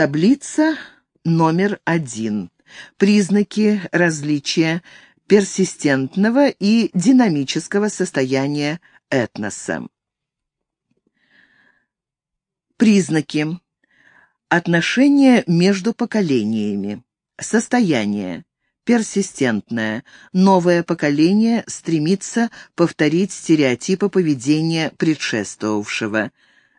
Таблица номер один. Признаки различия персистентного и динамического состояния этноса. Признаки. Отношения между поколениями. Состояние. Персистентное. Новое поколение стремится повторить стереотипы поведения предшествовавшего.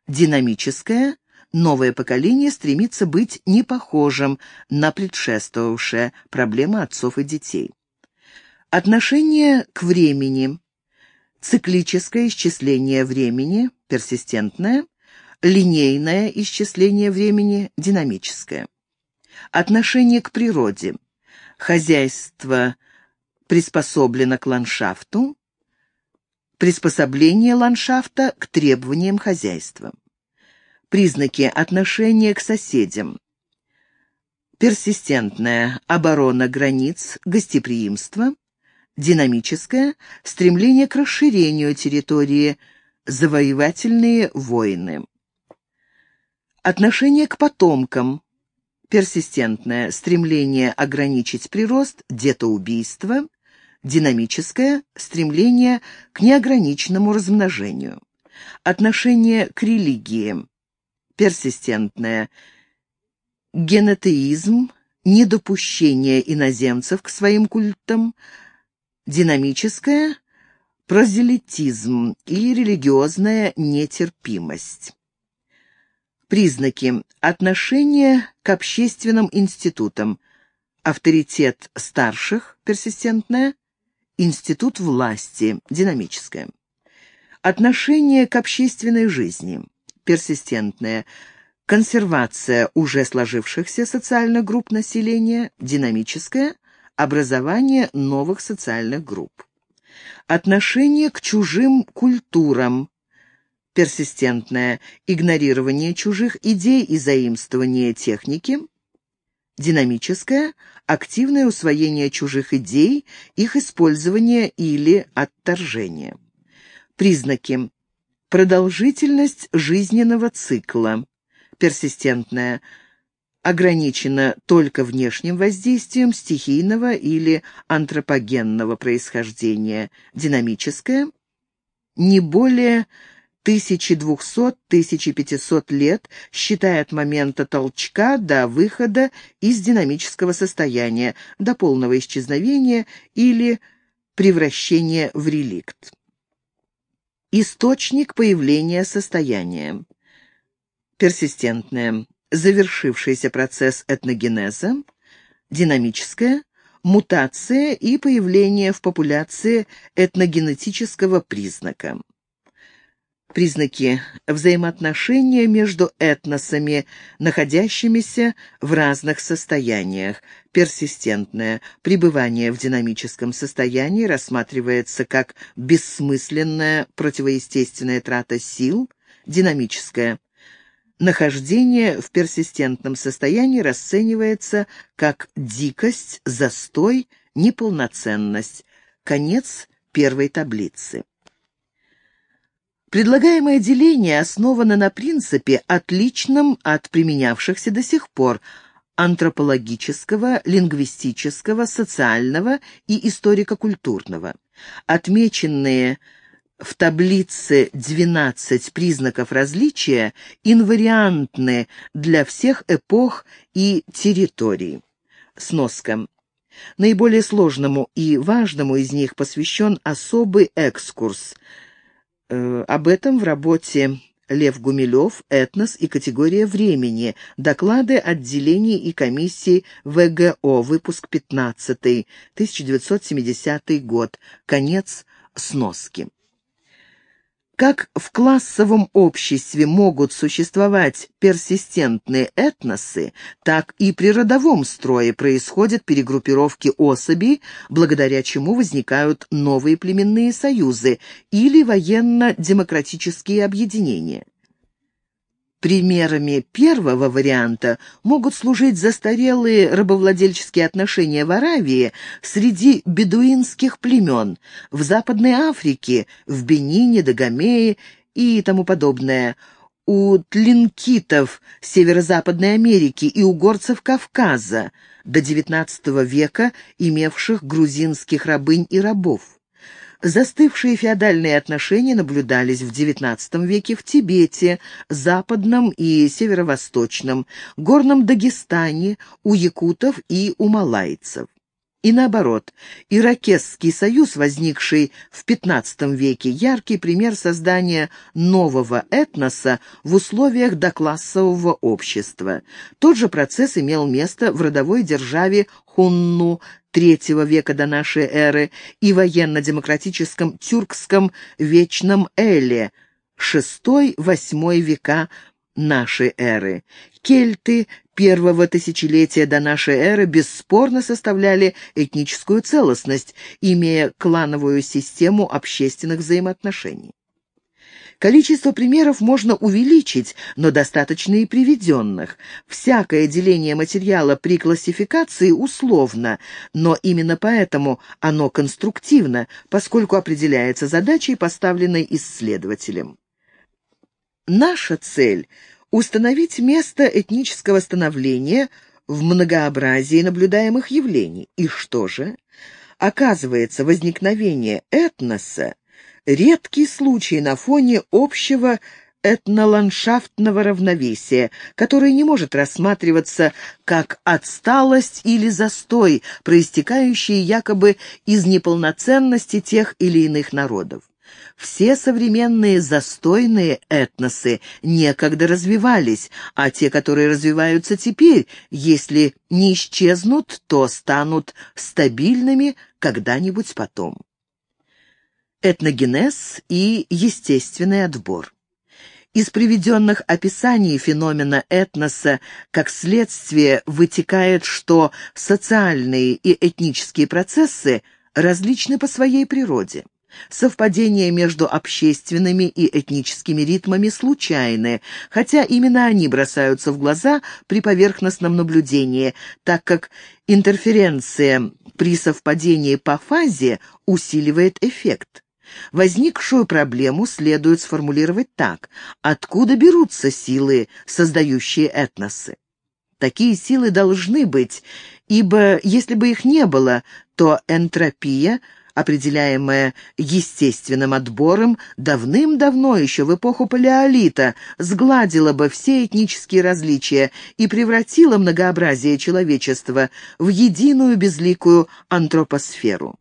Динамическое. Новое поколение стремится быть непохожим на предшествовавшее. Проблема отцов и детей. Отношение к времени. Циклическое исчисление времени, персистентное, линейное исчисление времени, динамическое. Отношение к природе. Хозяйство приспособлено к ландшафту, приспособление ландшафта к требованиям хозяйства. Признаки отношения к соседям. Персистентная оборона границ, гостеприимство, динамическое стремление к расширению территории, завоевательные войны. Отношение к потомкам, персистентное стремление ограничить прирост, детоубийство, динамическое стремление к неограниченному размножению. Отношение к религии, персистентное генетеизм, недопущение иноземцев к своим культам, динамическое – прозелитизм и религиозная нетерпимость. Признаки. Отношение к общественным институтам. Авторитет старших, персистентное. Институт власти, динамическое. Отношение к общественной жизни, персистентное. Консервация уже сложившихся социальных групп населения, динамическое образование новых социальных групп. Отношение к чужим культурам, персистентное игнорирование чужих идей и заимствование техники, динамическое активное усвоение чужих идей, их использование или отторжение. Признаки. Продолжительность жизненного цикла, персистентное – ограничена только внешним воздействием стихийного или антропогенного происхождения, динамическое не более 1200-1500 лет, считая от момента толчка до выхода из динамического состояния, до полного исчезновения или превращения в реликт. Источник появления состояния. Персистентное завершившийся процесс этногенеза, динамическая, мутация и появление в популяции этногенетического признака. Признаки взаимоотношения между этносами, находящимися в разных состояниях. Персистентное пребывание в динамическом состоянии рассматривается как бессмысленная противоестественная трата сил, динамическое Нахождение в персистентном состоянии расценивается как дикость, застой, неполноценность. Конец первой таблицы. Предлагаемое деление основано на принципе, отличном от применявшихся до сих пор, антропологического, лингвистического, социального и историко-культурного. Отмеченные в таблице 12 признаков различия инвариантны для всех эпох и территорий. Сноска. Наиболее сложному и важному из них посвящен особый экскурс. Э, об этом в работе Лев Гумилев «Этнос и категория времени. Доклады отделений и комиссий ВГО. Выпуск 15. 1970 год. Конец сноски. Как в классовом обществе могут существовать персистентные этносы, так и при родовом строе происходят перегруппировки особей, благодаря чему возникают новые племенные союзы или военно-демократические объединения. Примерами первого варианта могут служить застарелые рабовладельческие отношения в Аравии среди бедуинских племен, в Западной Африке, в Бенине, Дагомее и тому подобное, у тлинкитов Северо-Западной Америки и у горцев Кавказа, до XIX века имевших грузинских рабынь и рабов. Застывшие феодальные отношения наблюдались в XIX веке в Тибете, Западном и Северо-Восточном, Горном Дагестане, у якутов и у малайцев. И наоборот, Иракесский союз, возникший в XV веке, яркий пример создания нового этноса в условиях доклассового общества. Тот же процесс имел место в родовой державе Хунну III века до нашей эры и военно-демократическом тюркском Вечном Эле VI-VIII века нашей эры. Кельты первого тысячелетия до нашей эры бесспорно составляли этническую целостность, имея клановую систему общественных взаимоотношений. Количество примеров можно увеличить, но достаточно и приведенных. Всякое деление материала при классификации условно, но именно поэтому оно конструктивно, поскольку определяется задачей, поставленной исследователем. Наша цель — установить место этнического становления в многообразии наблюдаемых явлений. И что же? Оказывается, возникновение этноса — редкий случай на фоне общего этноландшафтного равновесия, которое не может рассматриваться как отсталость или застой, проистекающие якобы из неполноценности тех или иных народов. Все современные застойные этносы некогда развивались, а те, которые развиваются теперь, если не исчезнут, то станут стабильными когда-нибудь потом. Этногенез и естественный отбор. Из приведенных описаний феномена этноса как следствие вытекает, что социальные и этнические процессы различны по своей природе. Совпадения между общественными и этническими ритмами случайны, хотя именно они бросаются в глаза при поверхностном наблюдении, так как интерференция при совпадении по фазе усиливает эффект. Возникшую проблему следует сформулировать так. Откуда берутся силы, создающие этносы? Такие силы должны быть, ибо если бы их не было, то энтропия – определяемая естественным отбором, давным-давно, еще в эпоху палеолита, сгладила бы все этнические различия и превратила многообразие человечества в единую безликую антропосферу.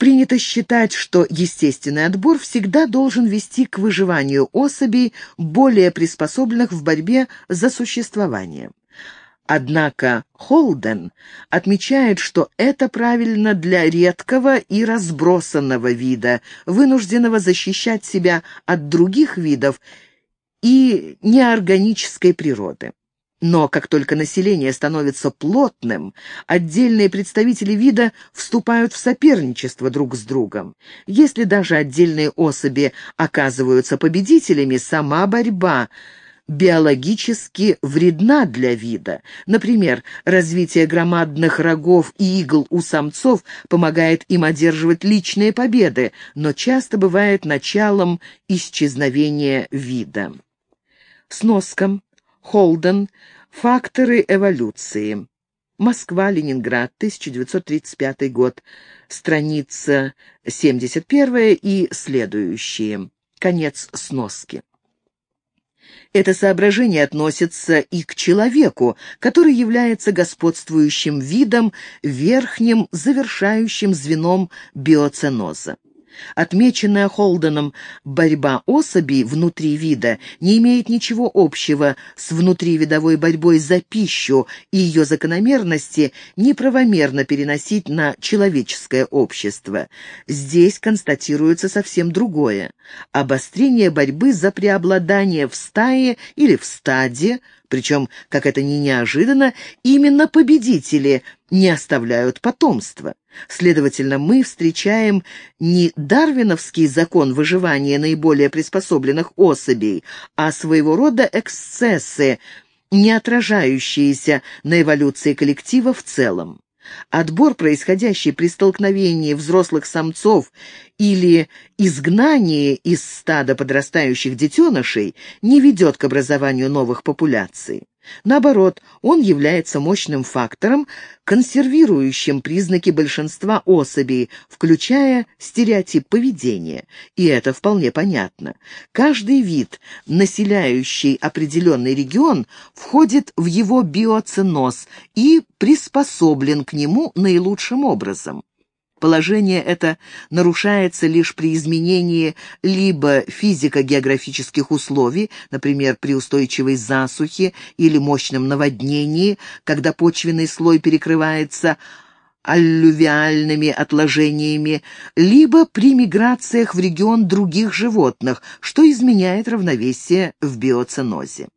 Принято считать, что естественный отбор всегда должен вести к выживанию особей, более приспособленных в борьбе за существование. Однако Холден отмечает, что это правильно для редкого и разбросанного вида, вынужденного защищать себя от других видов и неорганической природы. Но как только население становится плотным, отдельные представители вида вступают в соперничество друг с другом. Если даже отдельные особи оказываются победителями, сама борьба – биологически вредна для вида. Например, развитие громадных рогов и игл у самцов помогает им одерживать личные победы, но часто бывает началом исчезновения вида. Сноском. Холден. Факторы эволюции. Москва, Ленинград, 1935 год. Страница 71 и следующие. Конец сноски. Это соображение относится и к человеку, который является господствующим видом, верхним завершающим звеном биоценоза. Отмеченная Холденом борьба особей внутри вида не имеет ничего общего с внутривидовой борьбой за пищу, и ее закономерности неправомерно переносить на человеческое общество. Здесь констатируется совсем другое. Обострение борьбы за преобладание в стае или в стаде, причем, как это ни неожиданно, именно победители не оставляют потомства. Следовательно, мы встречаем не дарвиновский закон выживания наиболее приспособленных особей, а своего рода эксцессы, не отражающиеся на эволюции коллектива в целом. Отбор, происходящий при столкновении взрослых самцов или изгнании из стада подрастающих детенышей, не ведет к образованию новых популяций. Наоборот, он является мощным фактором, консервирующим признаки большинства особей, включая стереотип поведения. И это вполне понятно. Каждый вид, населяющий определенный регион, входит в его биоценоз и приспособлен к нему наилучшим образом. Положение это нарушается лишь при изменении либо физико-географических условий, например, при устойчивой засухе или мощном наводнении, когда почвенный слой перекрывается аллювиальными отложениями, либо при миграциях в регион других животных, что изменяет равновесие в биоценозе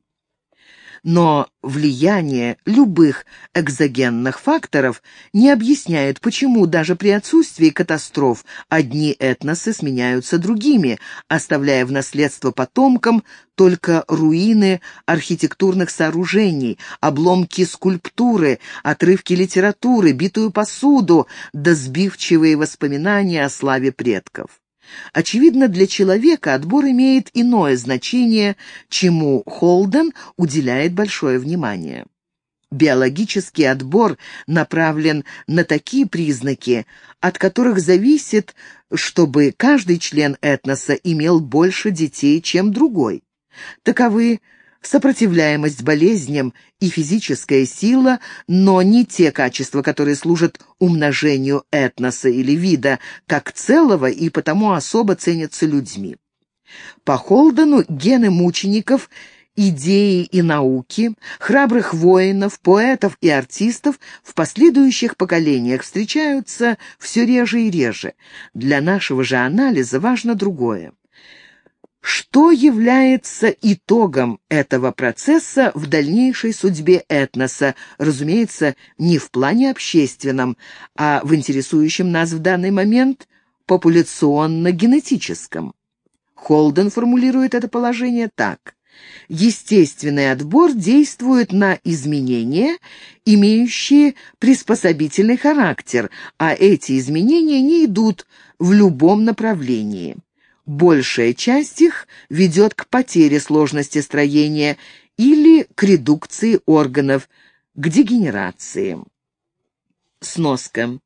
но влияние любых экзогенных факторов не объясняет, почему даже при отсутствии катастроф одни этносы сменяются другими, оставляя в наследство потомкам только руины архитектурных сооружений, обломки скульптуры, отрывки литературы, битую посуду да сбивчивые воспоминания о славе предков. Очевидно, для человека отбор имеет иное значение, чему Холден уделяет большое внимание. Биологический отбор направлен на такие признаки, от которых зависит, чтобы каждый член этноса имел больше детей, чем другой. Таковы сопротивляемость болезням и физическая сила, но не те качества, которые служат умножению этноса или вида как целого и потому особо ценятся людьми. По Холдену гены мучеников идеи и науки, храбрых воинов, поэтов и артистов в последующих поколениях встречаются все реже и реже. Для нашего же анализа важно другое. Что является итогом этого процесса в дальнейшей судьбе этноса, разумеется, не в плане общественном, а в интересующем нас в данный момент популяционно-генетическом? Холден формулирует это положение так. Естественный отбор действует на изменения, имеющие приспособительный характер, а эти изменения не идут в любом направлении. Большая часть их ведет к потере сложности строения или к редукции органов, к дегенерации. Сноска.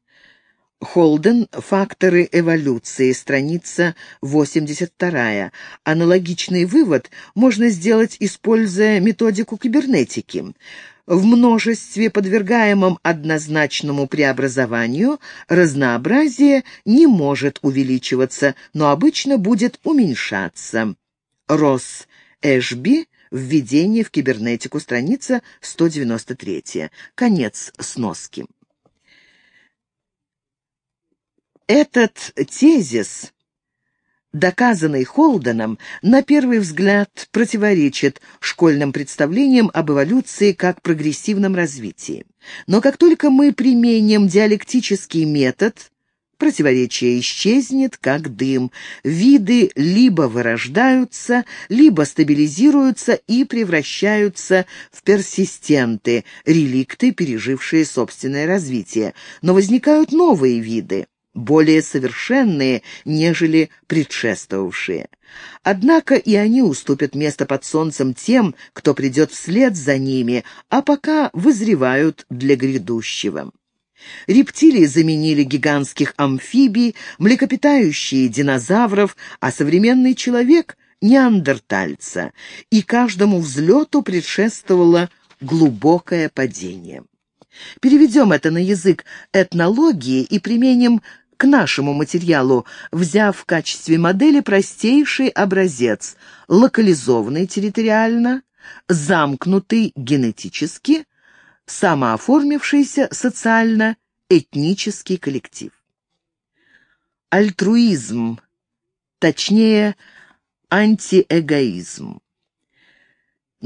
Холден «Факторы эволюции», страница 82. Аналогичный вывод можно сделать, используя методику кибернетики. В множестве, подвергаемом однозначному преобразованию, разнообразие не может увеличиваться, но обычно будет уменьшаться. Росс Эшби «Введение в кибернетику», страница 193. Конец сноски. Этот тезис доказанный Холденом, на первый взгляд противоречит школьным представлениям об эволюции как прогрессивном развитии. Но как только мы применим диалектический метод, противоречие исчезнет, как дым. Виды либо вырождаются, либо стабилизируются и превращаются в персистенты, реликты, пережившие собственное развитие. Но возникают новые виды более совершенные, нежели предшествовавшие. Однако и они уступят место под солнцем тем, кто придет вслед за ними, а пока вызревают для грядущего. Рептилии заменили гигантских амфибий, млекопитающие динозавров, а современный человек — неандертальца, и каждому взлету предшествовало глубокое падение. Переведем это на язык этнологии и применим к нашему материалу, взяв в качестве модели простейший образец, локализованный территориально, замкнутый генетически, самооформившийся социально, этнический коллектив. Альтруизм, точнее, антиэгоизм.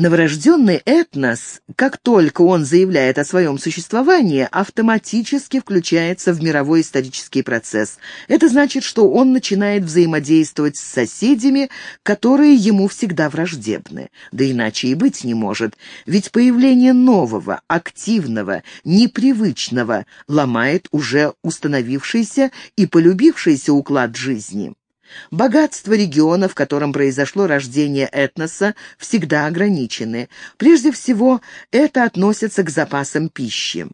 Новорожденный этнос, как только он заявляет о своем существовании, автоматически включается в мировой исторический процесс. Это значит, что он начинает взаимодействовать с соседями, которые ему всегда враждебны. Да иначе и быть не может, ведь появление нового, активного, непривычного ломает уже установившийся и полюбившийся уклад жизни. Богатство региона, в котором произошло рождение этноса, всегда ограничены. Прежде всего, это относится к запасам пищи.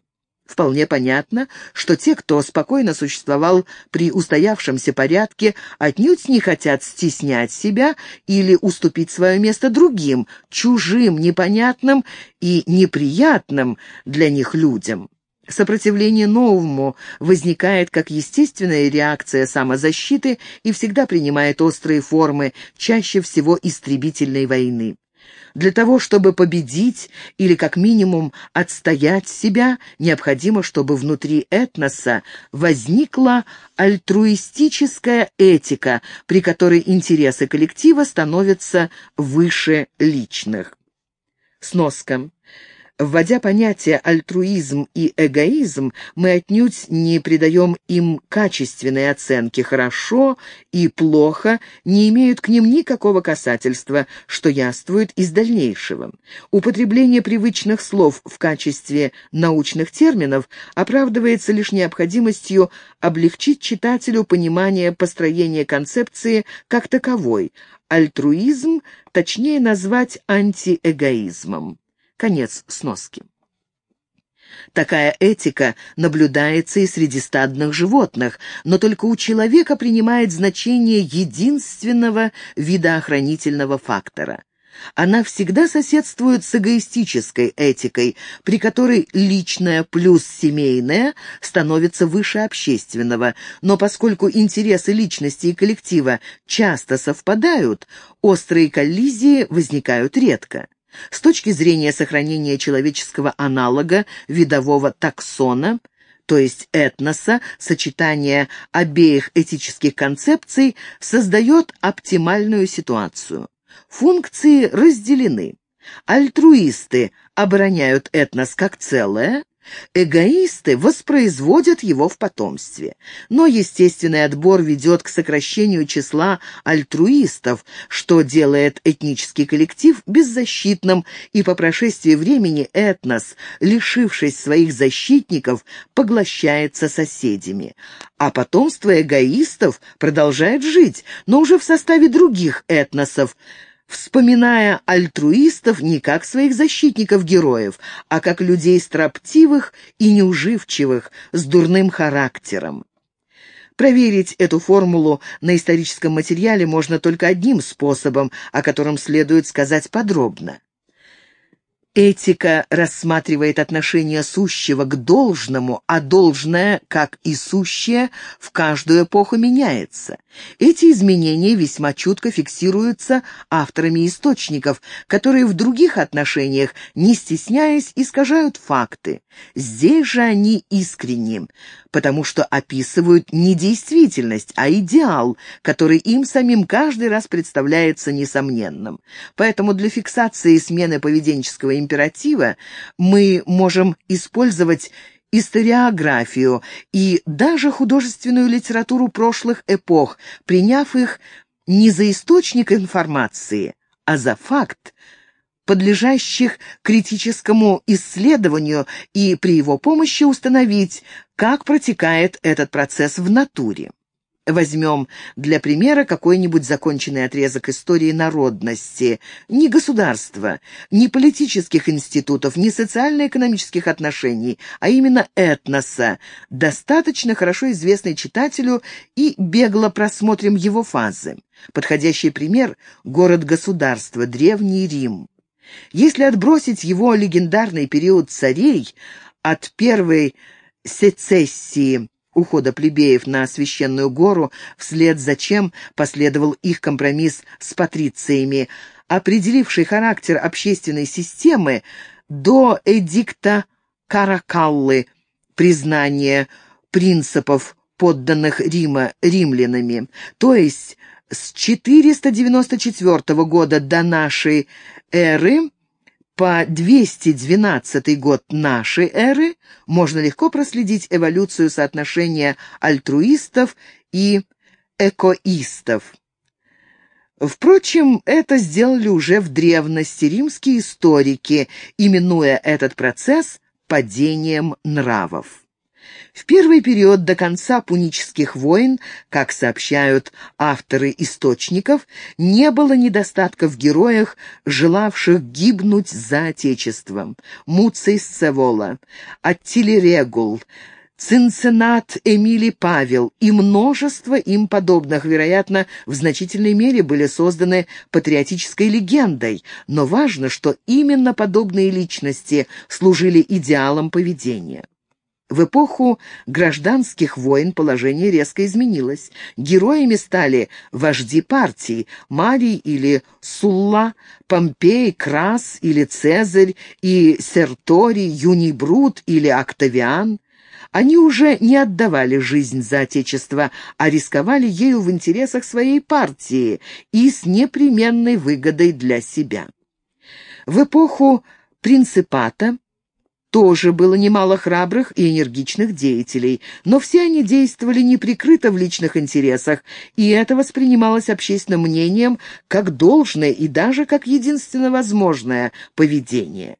Вполне понятно, что те, кто спокойно существовал при устоявшемся порядке, отнюдь не хотят стеснять себя или уступить свое место другим, чужим, непонятным и неприятным для них людям. Сопротивление новому возникает как естественная реакция самозащиты и всегда принимает острые формы, чаще всего истребительной войны. Для того, чтобы победить или как минимум отстоять себя, необходимо, чтобы внутри этноса возникла альтруистическая этика, при которой интересы коллектива становятся выше личных. Сноска. Вводя понятия альтруизм и эгоизм, мы отнюдь не придаем им качественной оценки. Хорошо и плохо не имеют к ним никакого касательства, что яствует из дальнейшего. Употребление привычных слов в качестве научных терминов оправдывается лишь необходимостью облегчить читателю понимание построения концепции как таковой. Альтруизм точнее назвать антиэгоизмом. Конец сноски. Такая этика наблюдается и среди стадных животных, но только у человека принимает значение единственного видоохранительного фактора. Она всегда соседствует с эгоистической этикой, при которой личное плюс семейное становится выше общественного, но поскольку интересы личности и коллектива часто совпадают, острые коллизии возникают редко. С точки зрения сохранения человеческого аналога, видового таксона, то есть этноса, сочетание обеих этических концепций создает оптимальную ситуацию. Функции разделены. Альтруисты обороняют этнос как целое, Эгоисты воспроизводят его в потомстве. Но естественный отбор ведет к сокращению числа альтруистов, что делает этнический коллектив беззащитным, и по прошествии времени этнос, лишившись своих защитников, поглощается соседями. А потомство эгоистов продолжает жить, но уже в составе других этносов – вспоминая альтруистов не как своих защитников-героев, а как людей строптивых и неуживчивых, с дурным характером. Проверить эту формулу на историческом материале можно только одним способом, о котором следует сказать подробно. Этика рассматривает отношение сущего к должному, а должное, как и сущее, в каждую эпоху меняется. Эти изменения весьма чутко фиксируются авторами источников, которые в других отношениях, не стесняясь, искажают факты. Здесь же они искренни, потому что описывают не действительность, а идеал, который им самим каждый раз представляется несомненным. Поэтому для фиксации смены поведенческого императива мы можем использовать историографию и даже художественную литературу прошлых эпох, приняв их не за источник информации, а за факт, подлежащих критическому исследованию и при его помощи установить, как протекает этот процесс в натуре. Возьмем для примера какой-нибудь законченный отрезок истории народности. Ни государства, ни политических институтов, ни социально-экономических отношений, а именно этноса, достаточно хорошо известный читателю и бегло просмотрим его фазы. Подходящий пример – город-государство, Древний Рим. Если отбросить его легендарный период царей от первой сецессии ухода плебеев на священную гору, вслед за чем последовал их компромисс с патрициями, определивший характер общественной системы до эдикта Каракаллы, признания принципов, подданных Рима римлянами, то есть с 494 года до нашей эры по 212 год нашей эры можно легко проследить эволюцию соотношения альтруистов и экоистов. Впрочем, это сделали уже в древности римские историки, именуя этот процесс падением нравов. В первый период до конца пунических войн, как сообщают авторы источников, не было недостатка в героях, желавших гибнуть за Отечеством. Муций Сцевола, Аттили Регул, Цинцинат Эмили Павел и множество им подобных, вероятно, в значительной мере были созданы патриотической легендой, но важно, что именно подобные личности служили идеалом поведения. В эпоху гражданских войн положение резко изменилось. Героями стали вожди партий Марий или Сулла, Помпей, Крас или Цезарь и Серторий, Юний Брут или Октавиан. Они уже не отдавали жизнь за Отечество, а рисковали ею в интересах своей партии и с непременной выгодой для себя. В эпоху принципата тоже было немало храбрых и энергичных деятелей, но все они действовали неприкрыто в личных интересах, и это воспринималось общественным мнением как должное и даже как единственно возможное поведение.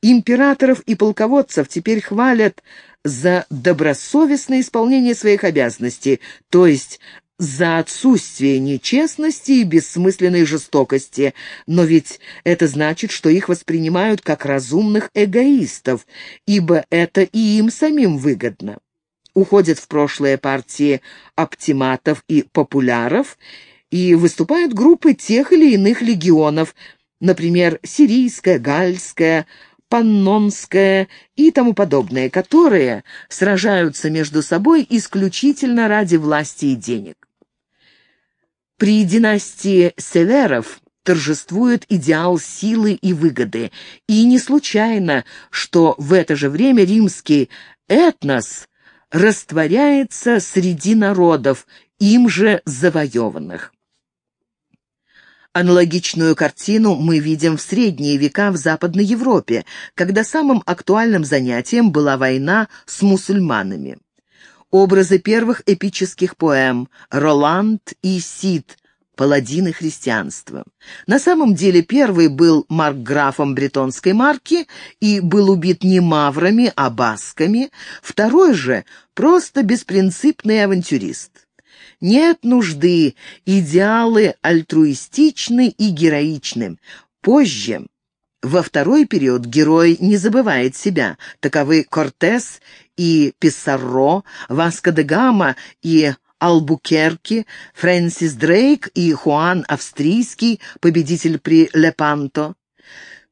Императоров и полководцев теперь хвалят за добросовестное исполнение своих обязанностей, то есть за отсутствие нечестности и бессмысленной жестокости, но ведь это значит, что их воспринимают как разумных эгоистов, ибо это и им самим выгодно. Уходят в прошлое партии оптиматов и популяров, и выступают группы тех или иных легионов, например, сирийская, гальская, паннонская и тому подобное, которые сражаются между собой исключительно ради власти и денег. При династии Северов торжествует идеал силы и выгоды, и не случайно, что в это же время римский этнос растворяется среди народов, им же завоеванных. Аналогичную картину мы видим в средние века в Западной Европе, когда самым актуальным занятием была война с мусульманами образы первых эпических поэм «Роланд» и «Сид», паладины христианства. На самом деле первый был маркграфом бретонской марки и был убит не маврами, а басками, второй же просто беспринципный авантюрист. Нет нужды, идеалы альтруистичны и героичны. Позже, во второй период, герой не забывает себя. Таковы Кортес и Писарро, Васко де Гама и Албукерки, Фрэнсис Дрейк и Хуан Австрийский, победитель при Лепанто.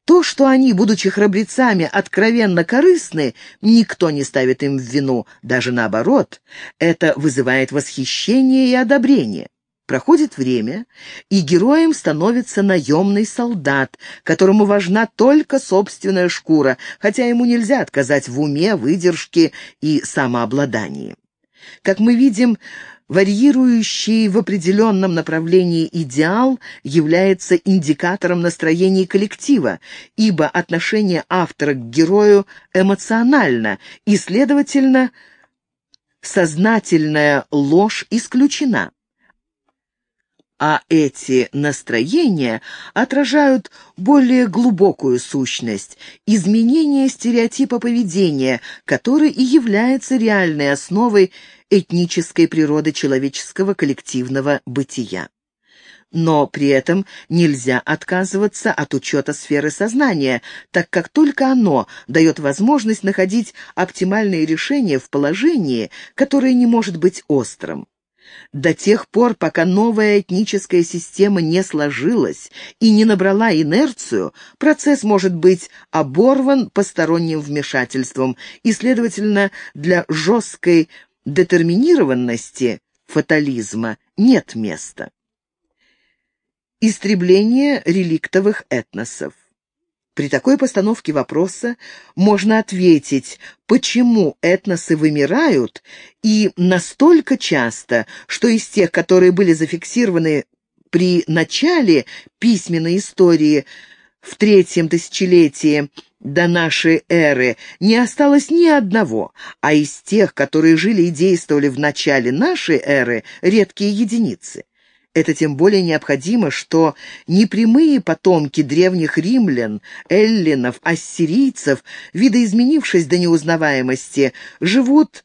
То, что они, будучи храбрецами, откровенно корыстны, никто не ставит им в вину, даже наоборот. Это вызывает восхищение и одобрение. Проходит время, и героем становится наемный солдат, которому важна только собственная шкура, хотя ему нельзя отказать в уме, выдержке и самообладании. Как мы видим, варьирующий в определенном направлении идеал является индикатором настроения коллектива, ибо отношение автора к герою эмоционально и, следовательно, сознательная ложь исключена. А эти настроения отражают более глубокую сущность, изменение стереотипа поведения, который и является реальной основой этнической природы человеческого коллективного бытия. Но при этом нельзя отказываться от учета сферы сознания, так как только оно дает возможность находить оптимальные решения в положении, которое не может быть острым. До тех пор, пока новая этническая система не сложилась и не набрала инерцию, процесс может быть оборван посторонним вмешательством, и, следовательно, для жесткой детерминированности фатализма нет места. Истребление реликтовых этносов. При такой постановке вопроса можно ответить, почему этносы вымирают и настолько часто, что из тех, которые были зафиксированы при начале письменной истории в третьем тысячелетии до нашей эры не осталось ни одного, а из тех, которые жили и действовали в начале нашей эры, редкие единицы. Это тем более необходимо, что непрямые потомки древних римлян, эллинов, ассирийцев, видоизменившись до неузнаваемости, живут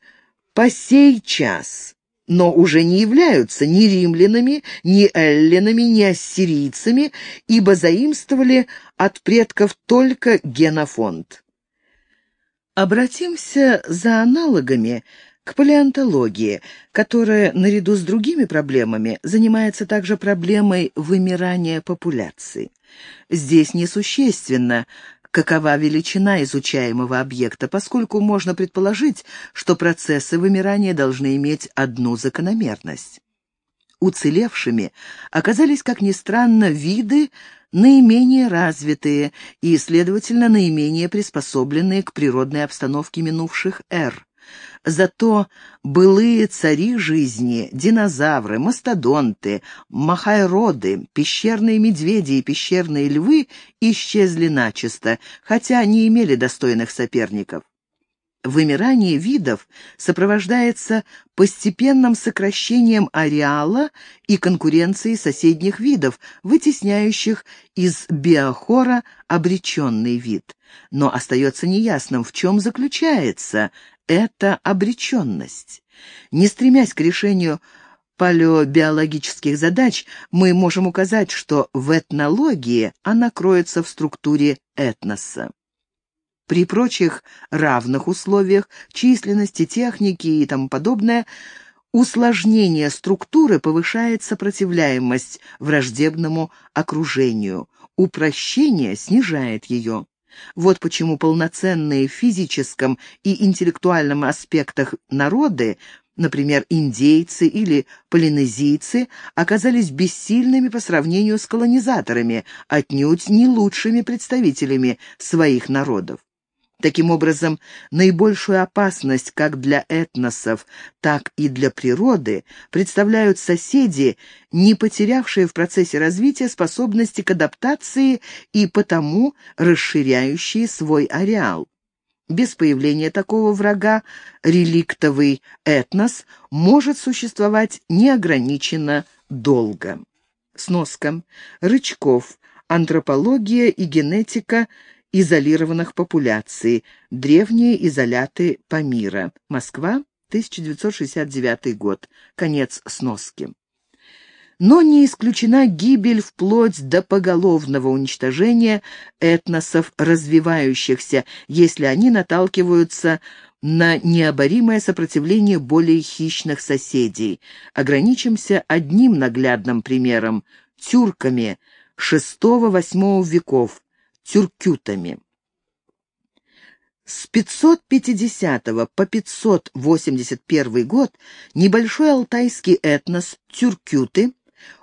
по сей час, но уже не являются ни римлянами, ни эллинами, ни ассирийцами, ибо заимствовали от предков только генофонд. Обратимся за аналогами к палеонтологии, которая, наряду с другими проблемами, занимается также проблемой вымирания популяции. Здесь несущественно, какова величина изучаемого объекта, поскольку можно предположить, что процессы вымирания должны иметь одну закономерность. Уцелевшими оказались, как ни странно, виды, наименее развитые и, следовательно, наименее приспособленные к природной обстановке минувших эр. Зато былые цари жизни, динозавры, мастодонты, махайроды, пещерные медведи и пещерные львы исчезли начисто, хотя не имели достойных соперников. Вымирание видов сопровождается постепенным сокращением ареала и конкуренцией соседних видов, вытесняющих из биохора обреченный вид. Но остается неясным, в чем заключается это обреченность. Не стремясь к решению палеобиологических задач, мы можем указать, что в этнологии она кроется в структуре этноса. При прочих равных условиях, численности, техники и тому подобное, усложнение структуры повышает сопротивляемость враждебному окружению, упрощение снижает ее. Вот почему полноценные в физическом и интеллектуальном аспектах народы, например, индейцы или полинезийцы, оказались бессильными по сравнению с колонизаторами, отнюдь не лучшими представителями своих народов. Таким образом, наибольшую опасность как для этносов, так и для природы представляют соседи, не потерявшие в процессе развития способности к адаптации и потому расширяющие свой ареал. Без появления такого врага реликтовый этнос может существовать неограниченно долго. Сноска. Рычков. Антропология и генетика – изолированных популяций. Древние изоляты Памира. Москва, 1969 год. Конец сноски. Но не исключена гибель вплоть до поголовного уничтожения этносов развивающихся, если они наталкиваются на необоримое сопротивление более хищных соседей. Ограничимся одним наглядным примером – тюрками VI-VIII веков, тюркютами. С 550 по 581 год небольшой алтайский этнос тюркюты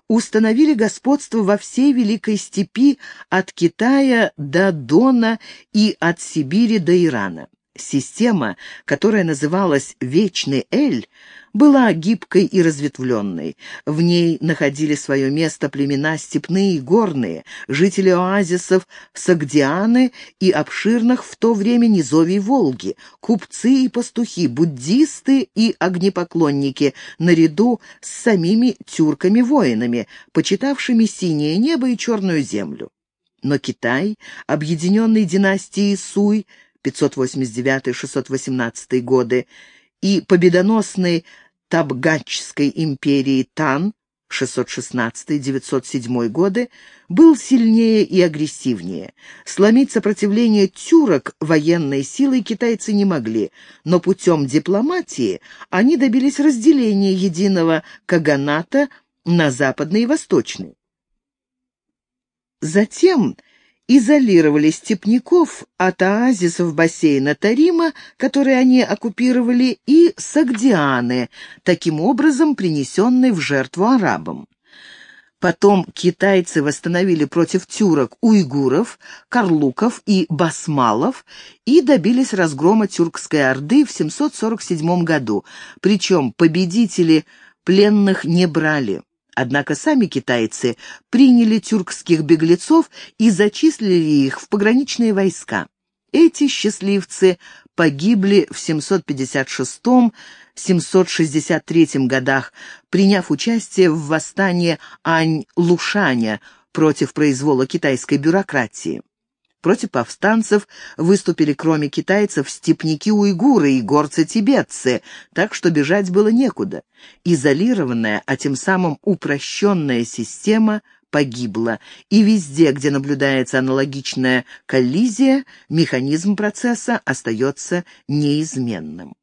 установили господство во всей Великой степи от Китая до Дона и от Сибири до Ирана. Система, которая называлась «Вечный Эль», была гибкой и разветвленной. В ней находили свое место племена степные и горные, жители оазисов Сагдианы и обширных в то время низовий Волги, купцы и пастухи, буддисты и огнепоклонники, наряду с самими тюрками-воинами, почитавшими синее небо и черную землю. Но Китай, объединенный династией Суй, 589-618 годы, и победоносный Табгачской империи Тан 616-907 годы был сильнее и агрессивнее. Сломить сопротивление тюрок военной силой китайцы не могли, но путем дипломатии они добились разделения единого каганата на западный и восточный. Затем изолировали степняков от оазисов бассейна Тарима, которые они оккупировали, и Сагдианы, таким образом принесенной в жертву арабам. Потом китайцы восстановили против тюрок уйгуров, карлуков и басмалов и добились разгрома тюркской орды в 747 году, причем победители пленных не брали. Однако сами китайцы приняли тюркских беглецов и зачислили их в пограничные войска. Эти счастливцы погибли в 756-763 годах, приняв участие в восстании Ань-Лушаня против произвола китайской бюрократии. Против повстанцев выступили кроме китайцев степники-уйгуры и горцы-тибетцы, так что бежать было некуда. Изолированная, а тем самым упрощенная система погибла, и везде, где наблюдается аналогичная коллизия, механизм процесса остается неизменным.